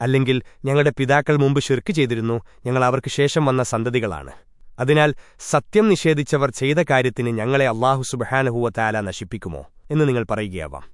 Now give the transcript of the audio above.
അല്ലെങ്കിൽ ഞങ്ങളുടെ പിതാക്കൾ മുമ്പ് ശിർക്ക് ചെയ്തിരുന്നു ഞങ്ങൾ അവർക്ക് ശേഷം വന്ന സന്തതികളാണ്. അതിനാൽ സത്യം നിഷേധിച്ചവർ ചെയ്ത കാര്യത്തിന് ഞങ്ങളെ അള്ളാഹു സുബഹാനഹുവ താല നശിപ്പിക്കുമോ എന്ന് നിങ്ങൾ പറയുകയാവാം.